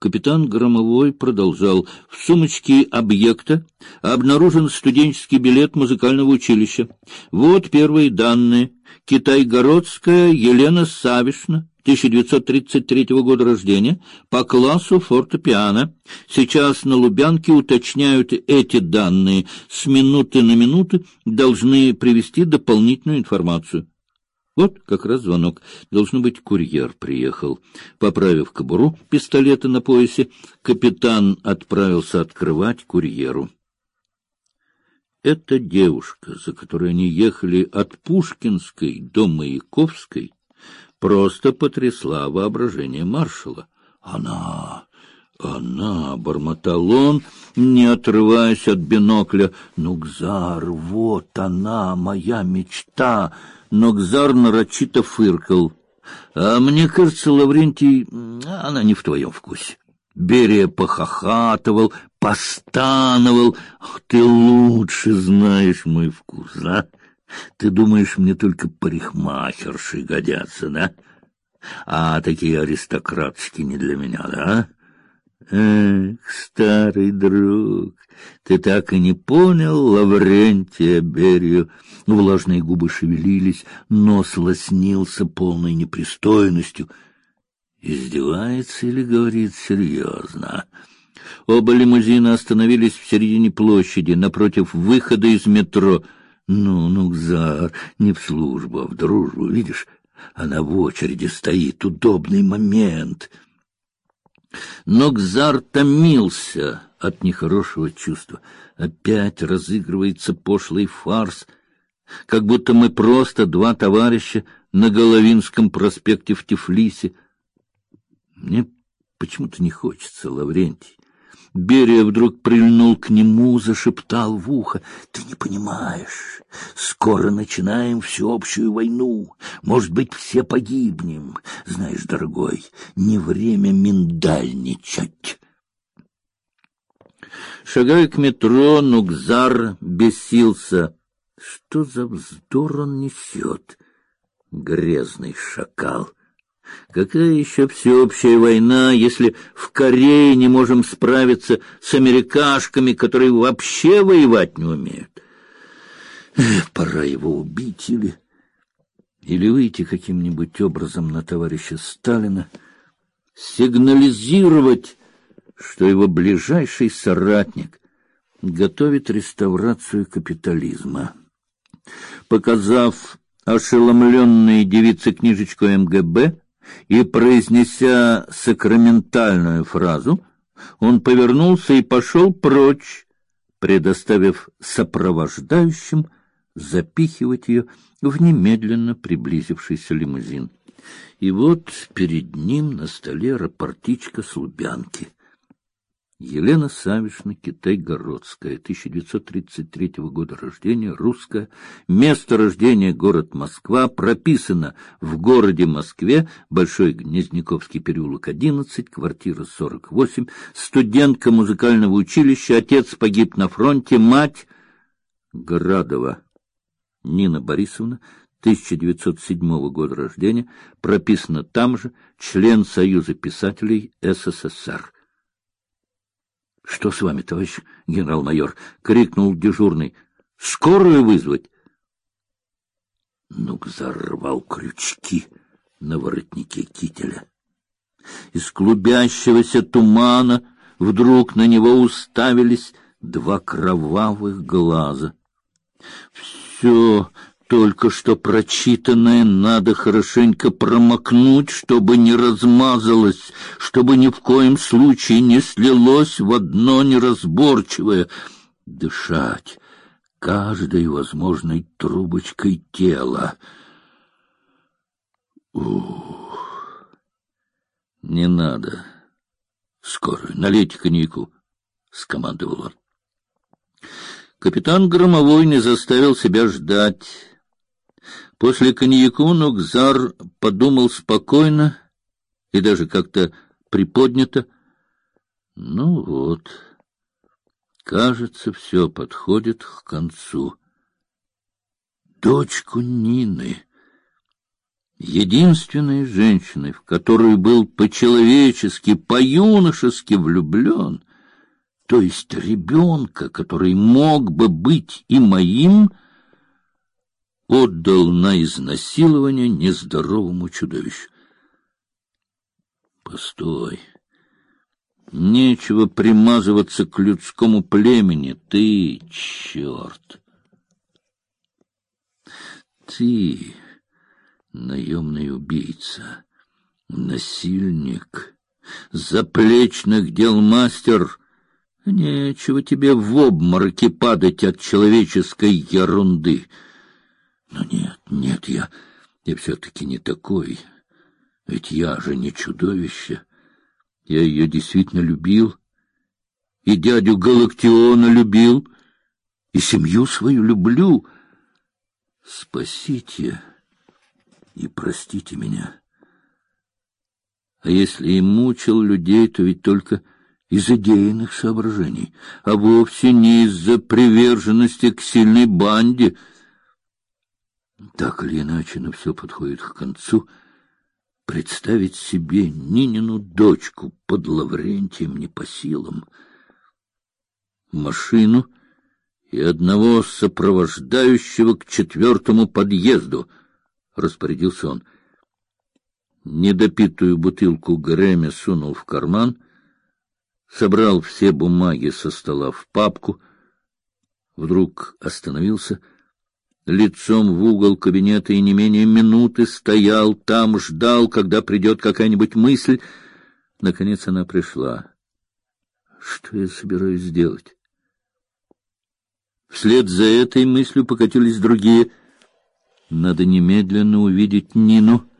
Капитан Громовой продолжал. В сумочке объекта обнаружен студенческий билет музыкального училища. Вот первые данные. Китайгородская Елена Савишна, 1933 года рождения, по классу фортепиано. Сейчас на Лубянке уточняют эти данные. С минуты на минуту должны привести дополнительную информацию. Вот как раз звонок. Должно быть, курьер приехал. Поправив кобуру пистолета на поясе, капитан отправился открывать курьеру. Эта девушка, за которой они ехали от Пушкинской до Маяковской, просто потрясла воображение маршала. Она, она, бормотал он, не отрываясь от бинокля. Нукзар, вот она, моя мечта. Нокзар нарочито фыркал. А мне кажется, Лаврентий, она не в твоем вкусе. Берия похохатывал, постановал. Ты лучше знаешь мой вкус, а? Ты думаешь, мне только парикмахерши годятся, да? А такие аристократочки не для меня, да? Эх, старый друг, ты так и не понял Лаврентия Берию. Влажные губы шевелились, нос лоснился полной непристойностью. Издевается или говорит серьезно? Оба лимузина остановились в середине площади, напротив выхода из метро. Ну, ну, Зар, не в службу, а в дружбу, видишь? Она в очереди стоит, удобный момент. Но Гзар томился от нехорошего чувства. Опять разыгрывается пошлый фарс, как будто мы просто два товарища на Головинском проспекте в Тифлисе. Мне почему-то не хочется, Лаврентий. Берия вдруг прильнул к нему, зашептал в ухо. — Ты не понимаешь, скоро начинаем всеобщую войну. Может быть, все погибнем. Знаешь, дорогой, не время миндальничать. Шагая к метро, Нукзар бесился. Что за вздор он несет? Грязный шакал! Какая еще всеобщая война, если в Корее не можем справиться с америкашками, которые вообще воевать не умеют? Эх, пора его убить или или выйти каким-нибудь образом на товарища Сталина, сигнализировать, что его ближайший соратник готовит реставрацию капитализма. Показав ошеломленной девице книжечку МГБ, и, произнеся сакраментальную фразу, он повернулся и пошел прочь, предоставив сопровождающим запихивать ее в немедленно приблизившийся лимузин. И вот перед ним на столе рапортичка с Лубянки — Елена Савишна Китай-Городская, 1933 года рождения, русская, место рождения город Москва, прописана в городе Москве, Большой Гнездниковский переулок 11, квартира 48, студентка музыкального училища, отец погиб на фронте, мать Градова Нина Борисовна, 1907 года рождения, прописана там же, член Союза писателей СССР. — Что с вами, товарищ генерал-майор? — крикнул дежурный. — Скорую вызвать? Ну, взорвал крючки на воротнике кителя. Из клубящегося тумана вдруг на него уставились два кровавых глаза. Все только что прочитанное надо хорошенько промокнуть, чтобы не размазалось, чтобы ни в коем случае не слилось в одно неразборчивое. Дышать каждой возможной трубочкой тела. Ух, не надо. Скорую, налейте коньяку, — скомандовал он. Капитан Громовой не заставил себя ждать. После коньяку Нукзар подумал спокойно и даже как-то приподнято. Ну вот, кажется, все подходит к концу. Дочку Нины. единственной женщиной, в которую был по-человечески, по-юношески влюблен, то есть ребенка, который мог бы быть и моим, отдал на изнасилование нездоровому чудовищу. Постой. Нечего примазываться к людскому племени, ты, черт. Ты, наемный убийца, насильник, заплечных дел мастер, нечего тебе в обмороке падать от человеческой ерунды. Но нет, нет, я, я все-таки не такой, ведь я же не чудовище. Я ее действительно любил, и дядю Галактиона любил, и семью свою люблю. Спасите и простите меня. А если и мучил людей, то ведь только из идейных соображений, а вовсе не из-за приверженности к сильной банде. Так или иначе, но все подходит к концу — Представить себе Нинину дочку под Лаврентием не по силам. Машину и одного сопровождающего к четвертому подъезду, распорядился он. Недопитую бутылку Грэмми сунул в карман, собрал все бумаги со стола в папку, вдруг остановился — лицом в угол кабинета и не менее минуты стоял там, ждал, когда придет какая-нибудь мысль. Наконец она пришла. Что я собираюсь сделать? Вслед за этой мыслью покатились другие. Надо немедленно увидеть Нину.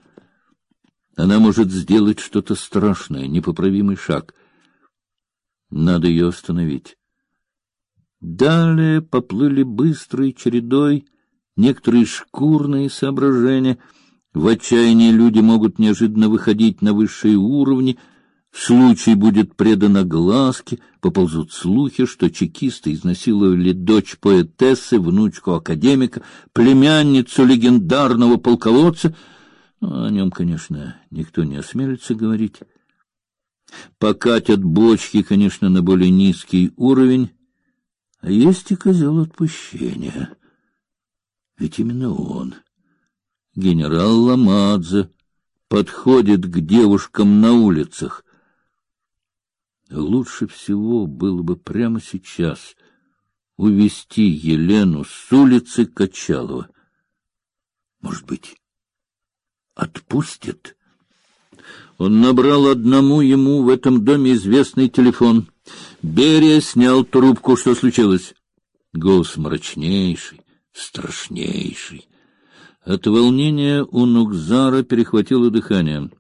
Она может сделать что-то страшное, непоправимый шаг. Надо ее остановить. Далее поплыли быстрой чередой некоторые шкурные соображения. В отчаянии люди могут неожиданно выходить на высшие уровни. Случай будет предан огласке, поползут слухи, что чекисты изнасиловали дочь поэтессы, внучку академика, племянницу легендарного полководца. Ну, о нем, конечно, никто не осмелится говорить. Покатят бочки, конечно, на более низкий уровень. А есть и козел отпущения. Ведь именно он, генерал Ламадзе, подходит к девушкам на улицах. Лучше всего было бы прямо сейчас увести Елену с улицы Качалова. Может быть, отпустит? Он набрал одному ему в этом доме известный телефон. Берия снял трубку. Что случилось? Голос мрачнейший, страшнейший. От волнения у Нукзара перехватило дыхание.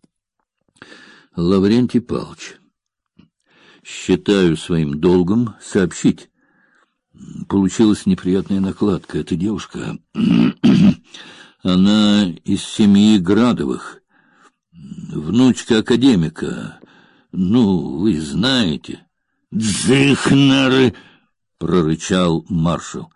Лаврентий Павлович, считаю своим долгом сообщить. Получилась неприятная накладка. Эта девушка, она из семьи Градовых, внучка академика. Ну, вы знаете. Дзыхнары, прорычал маршал.